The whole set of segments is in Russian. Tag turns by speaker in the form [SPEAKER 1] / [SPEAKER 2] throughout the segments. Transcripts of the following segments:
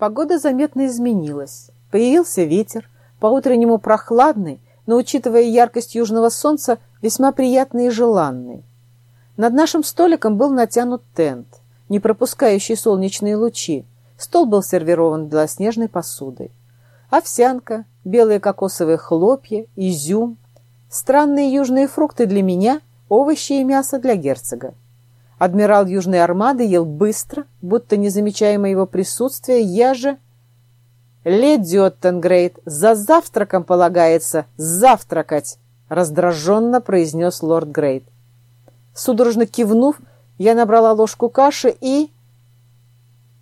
[SPEAKER 1] Погода заметно изменилась. Появился ветер, по-утреннему прохладный, но, учитывая яркость южного солнца, весьма приятный и желанный. Над нашим столиком был натянут тент, не пропускающий солнечные лучи. Стол был сервирован белоснежной посудой. Овсянка, белые кокосовые хлопья, изюм, странные южные фрукты для меня, овощи и мясо для герцога. Адмирал Южной Армады ел быстро, будто не замечая моего присутствия, я же... «Леди Оттенгрейд, за завтраком полагается завтракать!» раздраженно произнес лорд Грейт. Судорожно кивнув, я набрала ложку каши и...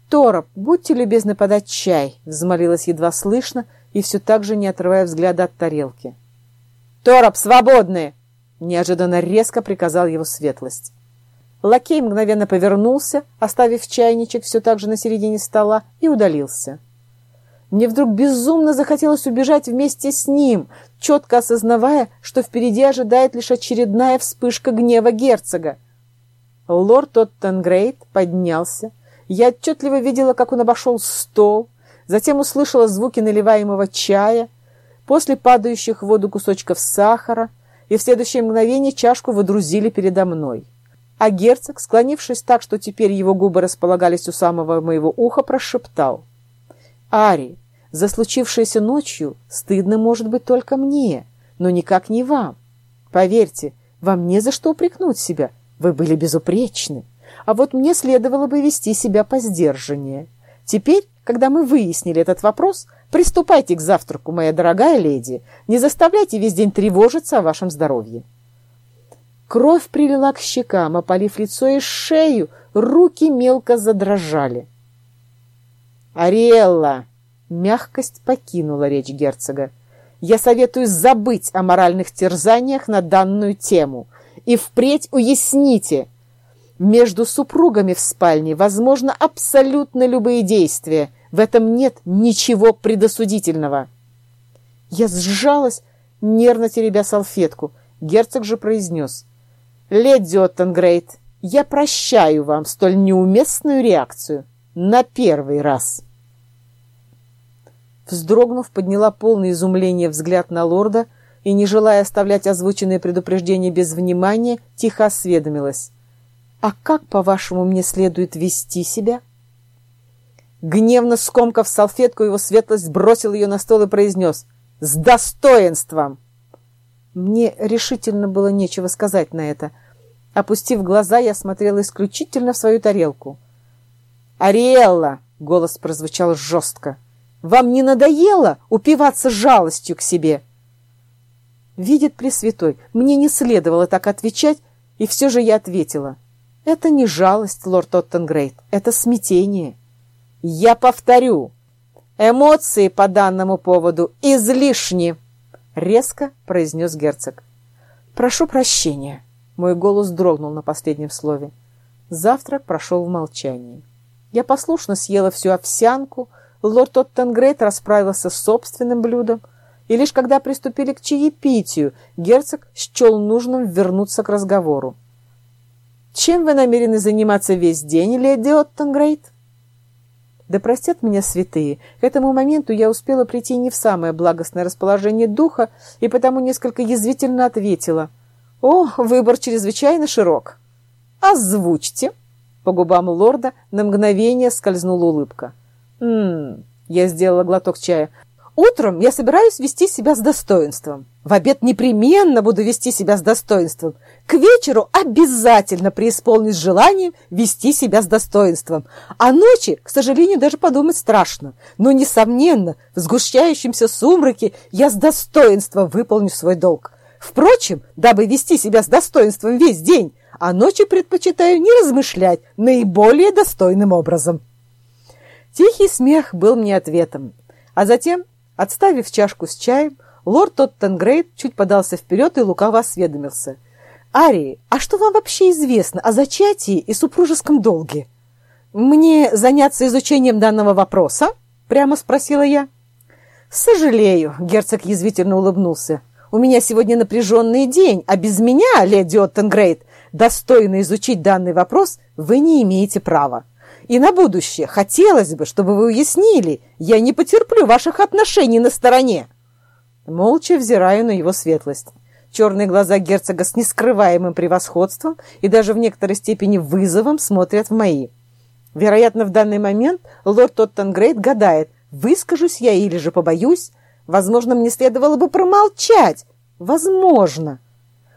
[SPEAKER 1] «Тороп, будьте любезны подать чай», — взмолилась едва слышно и все так же не отрывая взгляда от тарелки. «Тороп, свободны!» — неожиданно резко приказал его светлость. Лакей мгновенно повернулся, оставив чайничек все так же на середине стола, и удалился. Мне вдруг безумно захотелось убежать вместе с ним, четко осознавая, что впереди ожидает лишь очередная вспышка гнева герцога. Лорд Оттенгрейд поднялся. Я отчетливо видела, как он обошел стол, затем услышала звуки наливаемого чая, после падающих в воду кусочков сахара, и в следующее мгновение чашку водрузили передо мной. А герцог, склонившись так, что теперь его губы располагались у самого моего уха, прошептал — Ари, за случившееся ночью стыдно может быть только мне, но никак не вам. Поверьте, вам не за что упрекнуть себя, вы были безупречны. А вот мне следовало бы вести себя по сдержаннее. Теперь, когда мы выяснили этот вопрос, приступайте к завтраку, моя дорогая леди. Не заставляйте весь день тревожиться о вашем здоровье. Кровь прилила к щекам, опалив лицо и шею, руки мелко задрожали. «Ариэлла!» Мягкость покинула речь герцога. «Я советую забыть о моральных терзаниях на данную тему и впредь уясните, между супругами в спальне возможно абсолютно любые действия. В этом нет ничего предосудительного». Я сжалась, нервно теребя салфетку. Герцог же произнес. «Леди Оттенгрейд, я прощаю вам столь неуместную реакцию на первый раз». Вздрогнув, подняла полное изумление взгляд на лорда и, не желая оставлять озвученные предупреждения без внимания, тихо осведомилась. «А как, по-вашему, мне следует вести себя?» Гневно скомкав салфетку, его светлость бросил ее на стол и произнес «С достоинством!» Мне решительно было нечего сказать на это. Опустив глаза, я смотрела исключительно в свою тарелку. «Ариэлла!» — голос прозвучал жестко. Вам не надоело упиваться жалостью к себе?» Видит Пресвятой, мне не следовало так отвечать, и все же я ответила. «Это не жалость, лорд Оттенгрейд, это смятение». «Я повторю, эмоции по данному поводу излишни», — резко произнес герцог. «Прошу прощения», — мой голос дрогнул на последнем слове. Завтрак прошел в молчании. Я послушно съела всю овсянку, лорд Оттенгрейд расправился с собственным блюдом, и лишь когда приступили к чаепитию, герцог счел нужным вернуться к разговору. «Чем вы намерены заниматься весь день, леди Оттенгрейд?» Да простят меня святые, к этому моменту я успела прийти не в самое благостное расположение духа и потому несколько язвительно ответила. «О, выбор чрезвычайно широк!» «Озвучьте!» По губам лорда на мгновение скользнула улыбка. «Ммм...» Я сделала глоток чая. «Утром я собираюсь вести себя с достоинством. В обед непременно буду вести себя с достоинством. К вечеру обязательно преисполнюсь желанием вести себя с достоинством. А ночи, к сожалению, даже подумать страшно. Но, несомненно, в сгущающемся сумраке я с достоинством выполню свой долг. Впрочем, дабы вести себя с достоинством весь день, а ночи предпочитаю не размышлять наиболее достойным образом». Тихий смех был мне ответом. А затем, отставив чашку с чаем, лорд Тоттенгрейд чуть подался вперед и лукаво осведомился. «Арии, а что вам вообще известно о зачатии и супружеском долге?» «Мне заняться изучением данного вопроса?» — прямо спросила я. «Сожалею», — герцог язвительно улыбнулся. «У меня сегодня напряженный день, а без меня, леди Оттенгрейд, достойно изучить данный вопрос вы не имеете права. И на будущее хотелось бы, чтобы вы уяснили, я не потерплю ваших отношений на стороне. Молча взираю на его светлость. Черные глаза герцога с нескрываемым превосходством и даже в некоторой степени вызовом смотрят в мои. Вероятно, в данный момент лорд Тоттенгрейд гадает, выскажусь я или же побоюсь. Возможно, мне следовало бы промолчать. Возможно.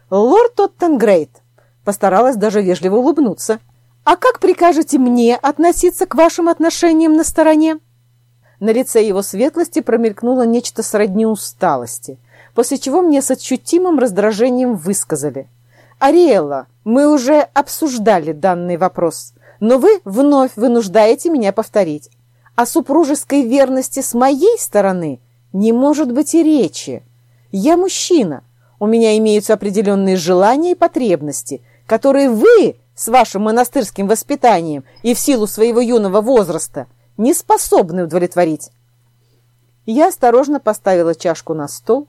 [SPEAKER 1] Лорд Тоттенгрейд постаралась даже вежливо улыбнуться. «А как прикажете мне относиться к вашим отношениям на стороне?» На лице его светлости промелькнуло нечто сродни усталости – после чего мне с ощутимым раздражением высказали. «Ариэлла, мы уже обсуждали данный вопрос, но вы вновь вынуждаете меня повторить. О супружеской верности с моей стороны не может быть и речи. Я мужчина, у меня имеются определенные желания и потребности, которые вы с вашим монастырским воспитанием и в силу своего юного возраста не способны удовлетворить». Я осторожно поставила чашку на стол,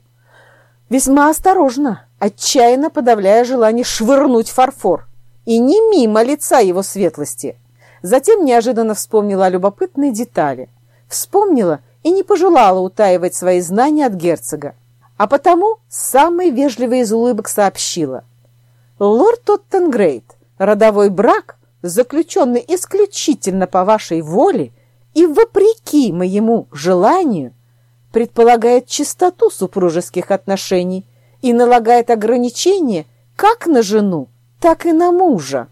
[SPEAKER 1] Весьма осторожно, отчаянно подавляя желание швырнуть фарфор. И не мимо лица его светлости. Затем неожиданно вспомнила о любопытной детали. Вспомнила и не пожелала утаивать свои знания от герцога. А потому самой вежливой из улыбок сообщила. «Лорд Тоттенгрейд, родовой брак, заключенный исключительно по вашей воле и вопреки моему желанию, предполагает чистоту супружеских отношений и налагает ограничения как на жену, так и на мужа.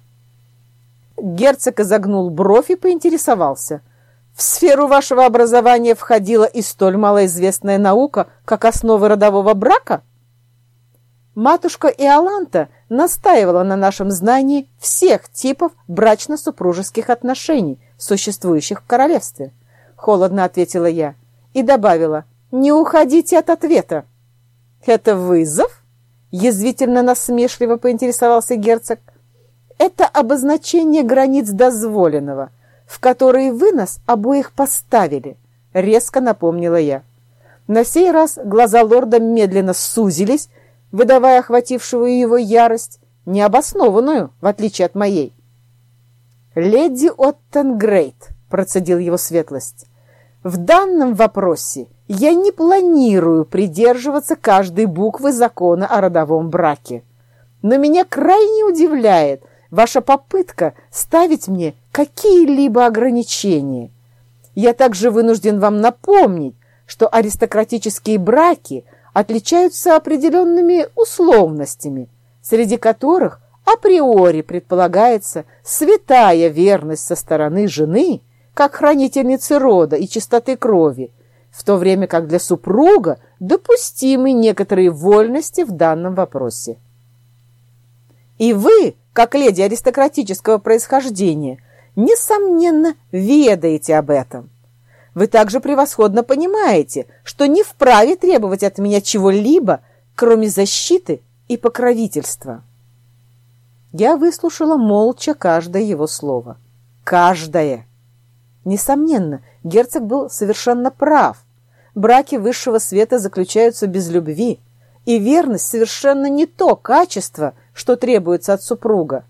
[SPEAKER 1] Герцог изогнул бровь и поинтересовался. В сферу вашего образования входила и столь малоизвестная наука, как основы родового брака? Матушка Иоланта настаивала на нашем знании всех типов брачно-супружеских отношений, существующих в королевстве. Холодно ответила я и добавила, не уходите от ответа. Это вызов? Язвительно насмешливо поинтересовался герцог. Это обозначение границ дозволенного, в которые вы нас обоих поставили, резко напомнила я. На сей раз глаза лорда медленно сузились, выдавая охватившую его ярость, необоснованную, в отличие от моей. «Леди Оттенгрейд», — процедил его светлость, — «в данном вопросе я не планирую придерживаться каждой буквы закона о родовом браке. Но меня крайне удивляет ваша попытка ставить мне какие-либо ограничения. Я также вынужден вам напомнить, что аристократические браки отличаются определенными условностями, среди которых априори предполагается святая верность со стороны жены, как хранительницы рода и чистоты крови, в то время как для супруга допустимы некоторые вольности в данном вопросе. И вы, как леди аристократического происхождения, несомненно, ведаете об этом. Вы также превосходно понимаете, что не вправе требовать от меня чего-либо, кроме защиты и покровительства. Я выслушала молча каждое его слово. Каждое. Несомненно, герцог был совершенно прав. Браки высшего света заключаются без любви, и верность совершенно не то качество, что требуется от супруга.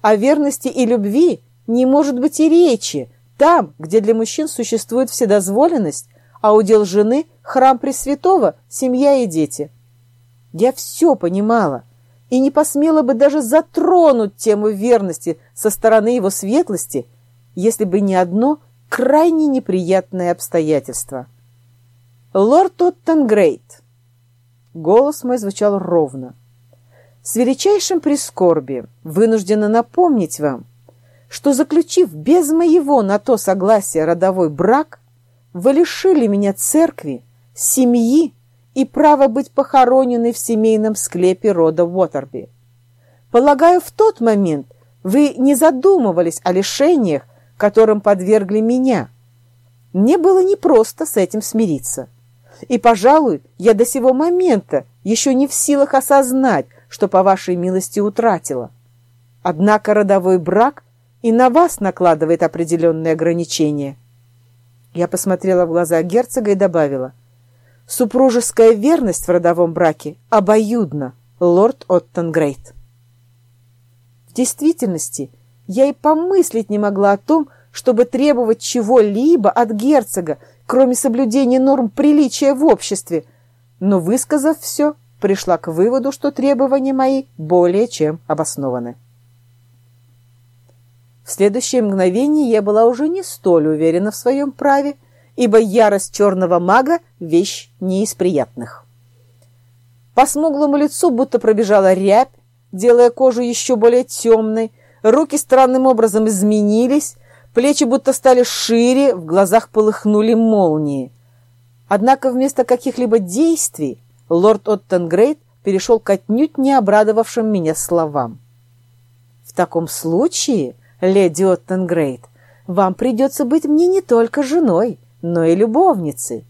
[SPEAKER 1] О верности и любви не может быть и речи там, где для мужчин существует вседозволенность, а удел жены – храм Пресвятого, семья и дети. Я все понимала и не посмела бы даже затронуть тему верности со стороны его светлости, если бы не одно крайне неприятное обстоятельство. «Лорд Оттенгрейд!» Голос мой звучал ровно. «С величайшим прискорбием вынуждена напомнить вам, что, заключив без моего на то согласия родовой брак, вы лишили меня церкви, семьи и права быть похороненной в семейном склепе рода Уотерби. Полагаю, в тот момент вы не задумывались о лишениях, которым подвергли меня. Мне было непросто с этим смириться. И, пожалуй, я до сего момента еще не в силах осознать, что по вашей милости утратила. Однако родовой брак и на вас накладывает определенные ограничения. Я посмотрела в глаза герцога и добавила. Супружеская верность в родовом браке обоюдна, лорд Оттенгрейд. В действительности, я и помыслить не могла о том, чтобы требовать чего-либо от герцога, кроме соблюдения норм приличия в обществе, но, высказав все, пришла к выводу, что требования мои более чем обоснованы. В следующее мгновение я была уже не столь уверена в своем праве, ибо ярость черного мага — вещь не из приятных. По смуглому лицу будто пробежала рябь, делая кожу еще более темной, руки странным образом изменились, плечи будто стали шире, в глазах полыхнули молнии. Однако вместо каких-либо действий лорд Оттенгрейд перешел к отнюдь не обрадовавшим меня словам. «В таком случае, леди Оттенгрейд, вам придется быть мне не только женой, но и любовницей.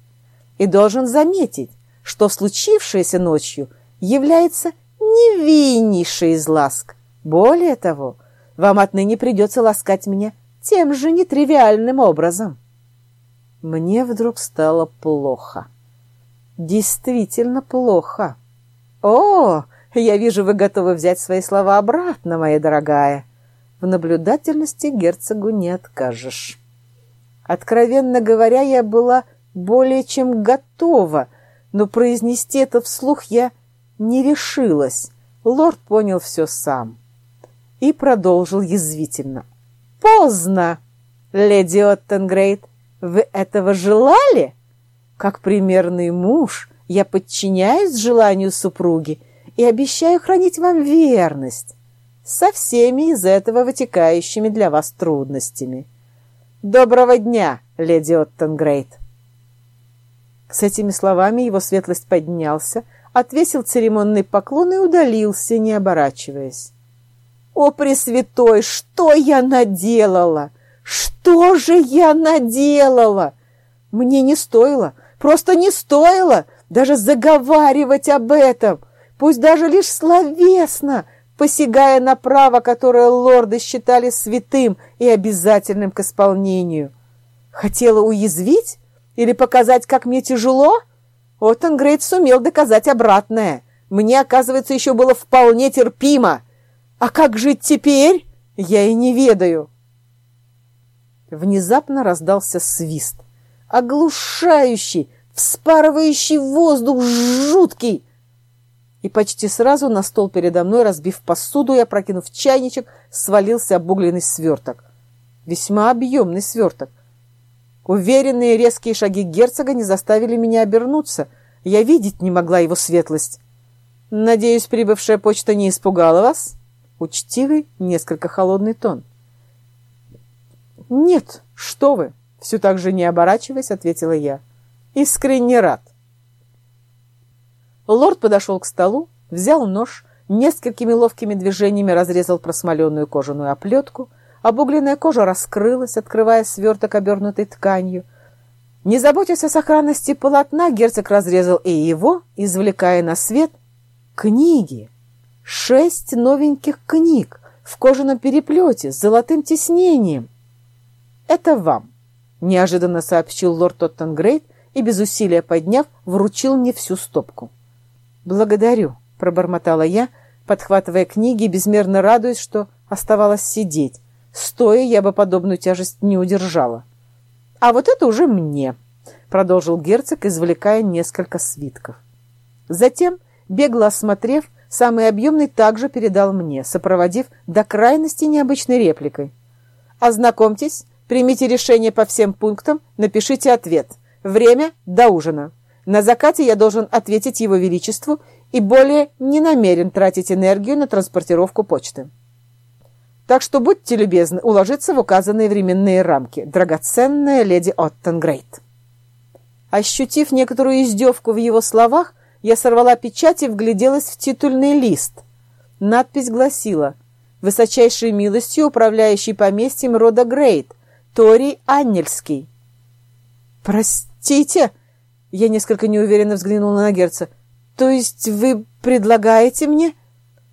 [SPEAKER 1] И должен заметить, что случившееся ночью является невиннейшей из ласк. Более того, вам отныне придется ласкать меня тем же нетривиальным образом. Мне вдруг стало плохо. Действительно плохо. О, я вижу, вы готовы взять свои слова обратно, моя дорогая. В наблюдательности герцогу не откажешь. Откровенно говоря, я была более чем готова, но произнести это вслух я не решилась. Лорд понял все сам и продолжил язвительно. «Поздно, леди Оттенгрейд. Вы этого желали? Как примерный муж, я подчиняюсь желанию супруги и обещаю хранить вам верность со всеми из этого вытекающими для вас трудностями. Доброго дня, леди Оттенгрейд!» С этими словами его светлость поднялся, отвесил церемонный поклон и удалился, не оборачиваясь. «О, Пресвятой, что я наделала? Что же я наделала? Мне не стоило, просто не стоило даже заговаривать об этом, пусть даже лишь словесно, посягая на право, которое лорды считали святым и обязательным к исполнению. Хотела уязвить или показать, как мне тяжело? Оттенгрейд сумел доказать обратное. Мне, оказывается, еще было вполне терпимо. А как жить теперь, я и не ведаю. Внезапно раздался свист. Оглушающий, вспарывающий воздух, жуткий. И почти сразу на стол передо мной, разбив посуду и опрокинув чайничек, свалился обугленный сверток. Весьма объемный сверток. Уверенные резкие шаги герцога не заставили меня обернуться. Я видеть не могла его светлость. «Надеюсь, прибывшая почта не испугала вас?» Учтивый, несколько холодный тон. «Нет, что вы!» — все так же не оборачиваясь, ответила я. «Искренне рад!» Лорд подошел к столу, взял нож, несколькими ловкими движениями разрезал просмоленную кожаную оплетку, обугленная кожа раскрылась, открывая сверток, обернутый тканью. Не заботясь о сохранности полотна, герцог разрезал и его, извлекая на свет книги. Шесть новеньких книг в кожаном переплете с золотым тиснением. «Это вам», — неожиданно сообщил лорд Тоттенгрейд и, без усилия подняв, вручил мне всю стопку. «Благодарю», — пробормотала я, подхватывая книги, безмерно радуясь, что оставалось сидеть. Стоя, я бы подобную тяжесть не удержала. «А вот это уже мне», — продолжил герцог, извлекая несколько свитков. Затем, бегло осмотрев, самый объемный также передал мне, сопроводив до крайности необычной репликой. «Ознакомьтесь, Примите решение по всем пунктам, напишите ответ. Время до ужина. На закате я должен ответить Его Величеству и более не намерен тратить энергию на транспортировку почты. Так что будьте любезны уложиться в указанные временные рамки, драгоценная леди Оттенгрейд. Ощутив некоторую издевку в его словах, я сорвала печать и вгляделась в титульный лист. Надпись гласила «Высочайшей милостью управляющий поместьем рода Грейт», Тори Аннельский. «Простите?» Я несколько неуверенно взглянула на Герца. «То есть вы предлагаете мне?»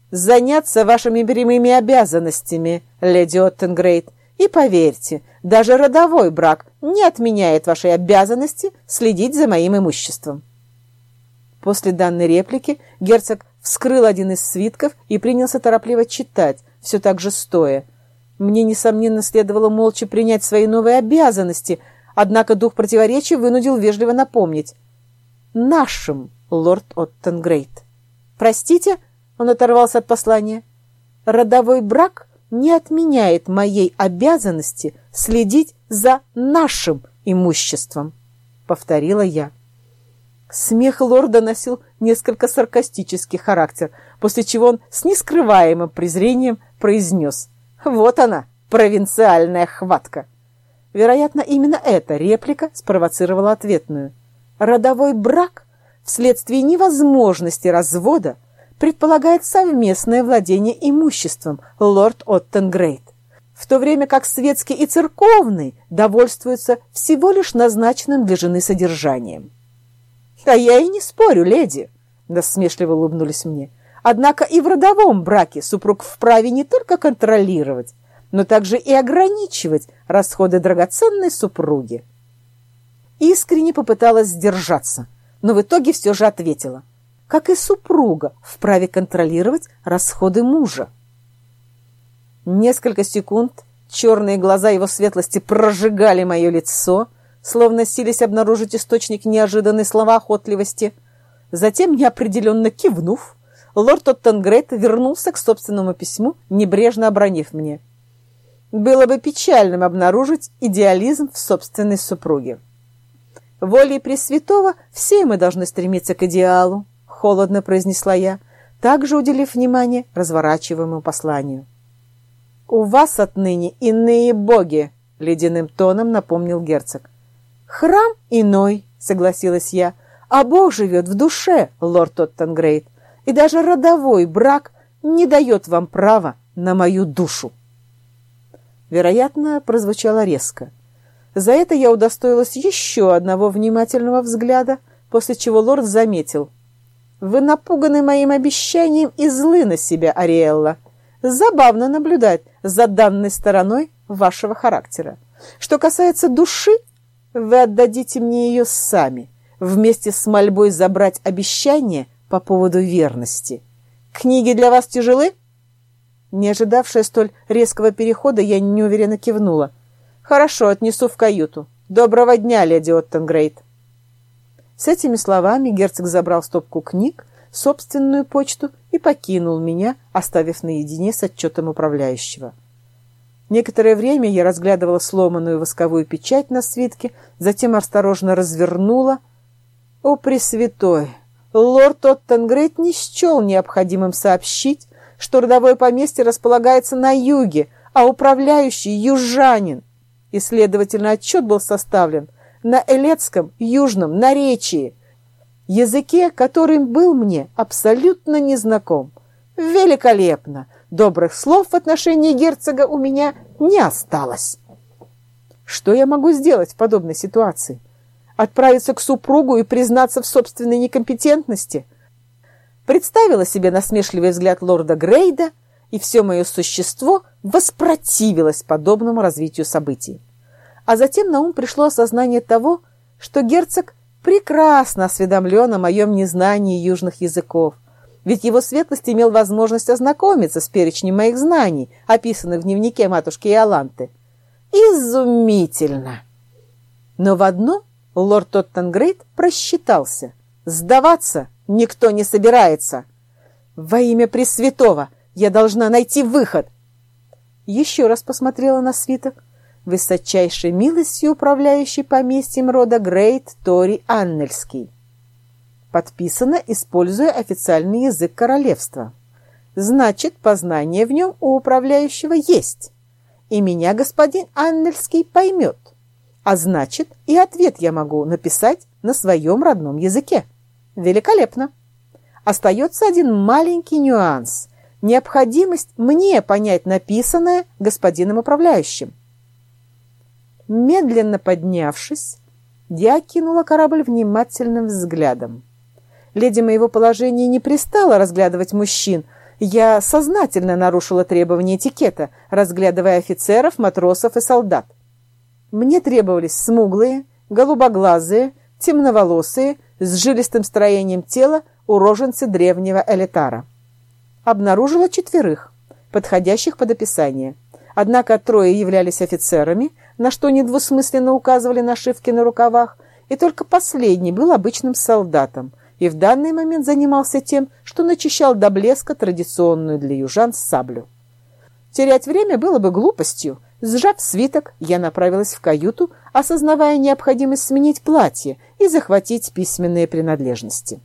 [SPEAKER 1] «Заняться вашими прямыми обязанностями, леди Оттенгрейд. И поверьте, даже родовой брак не отменяет вашей обязанности следить за моим имуществом». После данной реплики герцог вскрыл один из свитков и принялся торопливо читать, все так же стоя. Мне, несомненно, следовало молча принять свои новые обязанности, однако дух противоречия вынудил вежливо напомнить. «Нашим, лорд Оттенгрейд». «Простите?» — он оторвался от послания. «Родовой брак не отменяет моей обязанности следить за нашим имуществом», — повторила я. Смех лорда носил несколько саркастический характер, после чего он с нескрываемым презрением произнес — вот она, провинциальная хватка. Вероятно, именно эта реплика спровоцировала ответную. Родовой брак вследствие невозможности развода предполагает совместное владение имуществом лорд Оттенгрейд, в то время как светский и церковный довольствуются всего лишь назначенным для жены содержанием. «А я и не спорю, леди!» — насмешливо улыбнулись мне. Однако и в родовом браке супруг вправе не только контролировать, но также и ограничивать расходы драгоценной супруги. Искренне попыталась сдержаться, но в итоге все же ответила. Как и супруга вправе контролировать расходы мужа. Несколько секунд черные глаза его светлости прожигали мое лицо, словно сились обнаружить источник неожиданной словоохотливости. Затем, неопределенно кивнув, лорд Оттенгрейд вернулся к собственному письму, небрежно обронив мне. Было бы печальным обнаружить идеализм в собственной супруге. Волей Пресвятого все мы должны стремиться к идеалу, холодно произнесла я, также уделив внимание разворачиваемому посланию. «У вас отныне иные боги», — ледяным тоном напомнил герцог. «Храм иной», — согласилась я, — «а Бог живет в душе, лорд Оттенгрейд и даже родовой брак не дает вам права на мою душу. Вероятно, прозвучало резко. За это я удостоилась еще одного внимательного взгляда, после чего лорд заметил. «Вы напуганы моим обещанием и злы на себя, Ариэлла. Забавно наблюдать за данной стороной вашего характера. Что касается души, вы отдадите мне ее сами, вместе с мольбой забрать обещание по поводу верности. Книги для вас тяжелы? Не ожидавшая столь резкого перехода, я неуверенно кивнула. Хорошо, отнесу в каюту. Доброго дня, леди Оттенгрейд. С этими словами герцог забрал стопку книг, собственную почту и покинул меня, оставив наедине с отчетом управляющего. Некоторое время я разглядывала сломанную восковую печать на свитке, затем осторожно развернула. О, Пресвятой! лорд Оттенгрейд не счел необходимым сообщить, что родовое поместье располагается на юге, а управляющий – южанин. И, следовательно, отчет был составлен на элецком южном наречии, языке, которым был мне абсолютно незнаком. Великолепно! Добрых слов в отношении герцога у меня не осталось. Что я могу сделать в подобной ситуации? Отправиться к супругу и признаться в собственной некомпетентности? Представила себе насмешливый взгляд лорда Грейда, и все мое существо воспротивилось подобному развитию событий. А затем на ум пришло осознание того, что герцог прекрасно осведомлен о моем незнании южных языков, ведь его светлость имел возможность ознакомиться с перечнем моих знаний, описанных в дневнике матушки Иоланты. Изумительно! Но в одно Лорд Тоттенгрейд просчитался. Сдаваться никто не собирается. Во имя Пресвятого я должна найти выход. Еще раз посмотрела на свиток. Высочайшей милостью управляющий поместьем рода Грейт Тори Аннельский. Подписано, используя официальный язык королевства. Значит, познание в нем у управляющего есть. И меня господин Аннельский поймет. А значит, и ответ я могу написать на своем родном языке. Великолепно. Остается один маленький нюанс. Необходимость мне понять написанное господином управляющим. Медленно поднявшись, я кинула корабль внимательным взглядом. Леди моего положения не пристала разглядывать мужчин. Я сознательно нарушила требования этикета, разглядывая офицеров, матросов и солдат. Мне требовались смуглые, голубоглазые, темноволосые, с жилистым строением тела уроженцы древнего элитара. Обнаружила четверых, подходящих под описание. Однако трое являлись офицерами, на что недвусмысленно указывали нашивки на рукавах, и только последний был обычным солдатом и в данный момент занимался тем, что начищал до блеска традиционную для южан саблю. Терять время было бы глупостью. Сжав свиток, я направилась в каюту, осознавая необходимость сменить платье и захватить письменные принадлежности.